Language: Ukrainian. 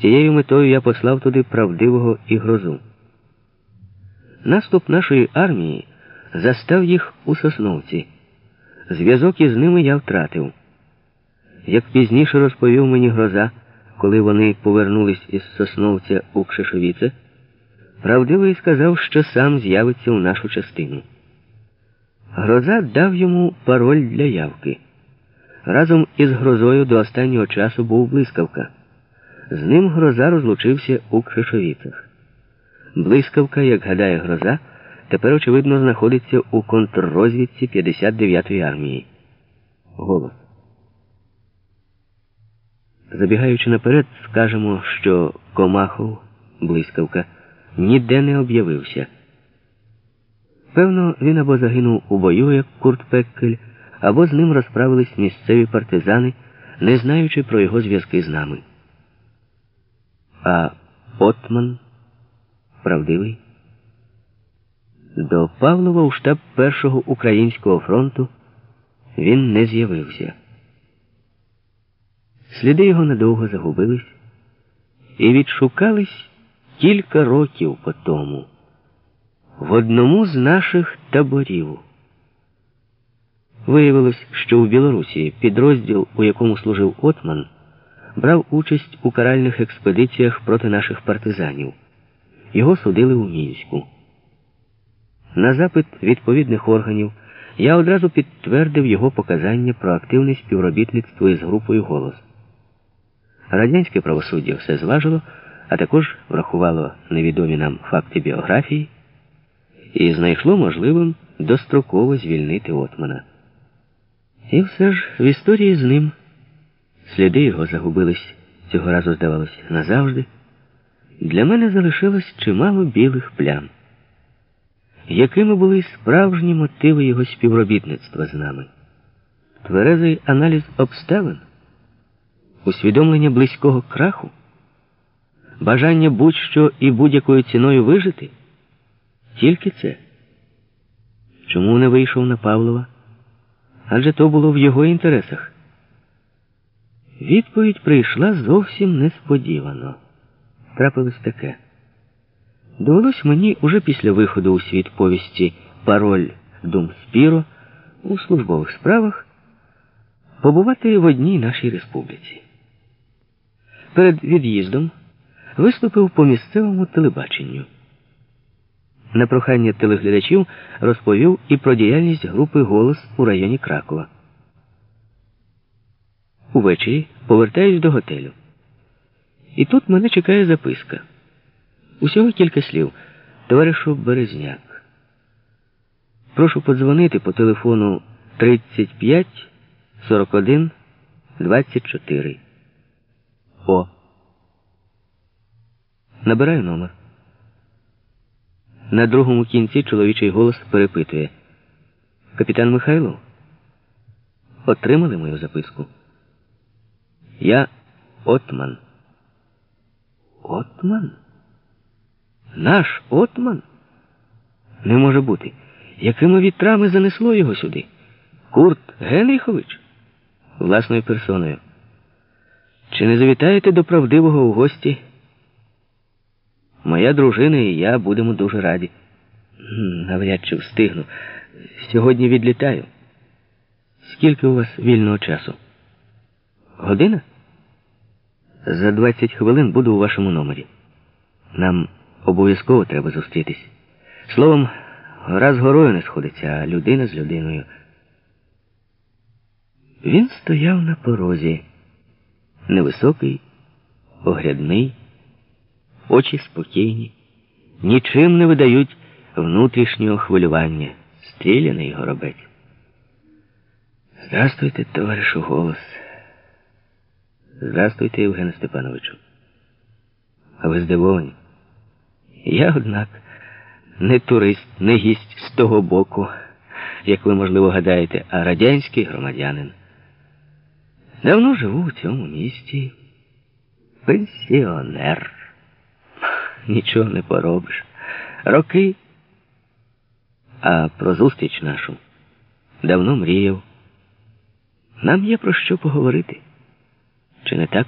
цією метою я послав туди правдивого і грозу. Наступ нашої армії застав їх у Сосновці. Зв'язок із ними я втратив. Як пізніше розповів мені гроза, коли вони повернулись із Сосновця у Кшишовіце, правдивий сказав, що сам з'явиться у нашу частину. Гроза дав йому пароль для явки. Разом із грозою до останнього часу був блискавка. З ним гроза розлучився у Кшишовіцях. Блискавка, як гадає гроза, тепер, очевидно, знаходиться у контррозвідці 59-ї армії. Голос. Забігаючи наперед, скажемо, що Комахов, блискавка, ніде не об'явився. Певно, він або загинув у бою, як Курт Пеккель, або з ним розправились місцеві партизани, не знаючи про його зв'язки з нами. А Отман правдивий? До Павлова у штаб Першого українського фронту він не з'явився. Сліди його надовго загубились і відшукались кілька років по тому в одному з наших таборів. Виявилось, що у Білорусі підрозділ, у якому служив Отман, брав участь у каральних експедиціях проти наших партизанів. Його судили у Мінську. На запит відповідних органів я одразу підтвердив його показання про активне співробітництво із групою голос. Радянське правосуддя все зважило, а також врахувало невідомі нам факти біографії і знайшло можливим достроково звільнити Отмана. І все ж в історії з ним сліди його загубились, цього разу здавалось, назавжди. Для мене залишилось чимало білих плям. Якими були справжні мотиви його співробітництва з нами? Тверезий аналіз обставин, усвідомлення близького краху, бажання будь-що і будь-якою ціною вижити? Тільки це. Чому не вийшов на Павлова? Адже то було в його інтересах. Відповідь прийшла зовсім несподівано. Трапилось таке. Довелось мені уже після виходу у світ повісті Пароль Дум Спіро у службових справах побувати в одній нашій республіці. Перед від'їздом виступив по місцевому телебаченню. На прохання телеглядачів розповів і про діяльність групи Голос у районі Кракова. Увечері повертаюсь до готелю. І тут мене чекає записка. Усього кілька слів. Товаришу Березняк. Прошу подзвонити по телефону 35 41 24. О. Набираю номер. На другому кінці чоловічий голос перепитує. Капітан Михайлов? Отримали мою записку? Я Отман. Отман? Наш Отман? Не може бути. Якими вітрами занесло його сюди? Курт Генріхович? Власною персоною. Чи не завітаєте до правдивого у гості? Моя дружина і я будемо дуже раді. Навряд чи встигну. Сьогодні відлітаю. Скільки у вас вільного часу? Година? За 20 хвилин буду у вашому номері. Нам обов'язково треба зустрітись. Словом, гора з горою не сходиться, а людина з людиною. Він стояв на порозі, невисокий, огрядний очі спокійні, нічим не видають внутрішнього хвилювання, стріляний горобець. Здравствуйте, товаришу голос. Здравствуйте, Євгене Степановичу. Ви здивовані? Я, однак, не турист, не гість з того боку, як ви, можливо, гадаєте, а радянський громадянин. Давно живу у цьому місті. Пенсіонер нічого не поробиш. Роки. А про зустріч нашу давно мріяв. Нам є про що поговорити. Чи не так?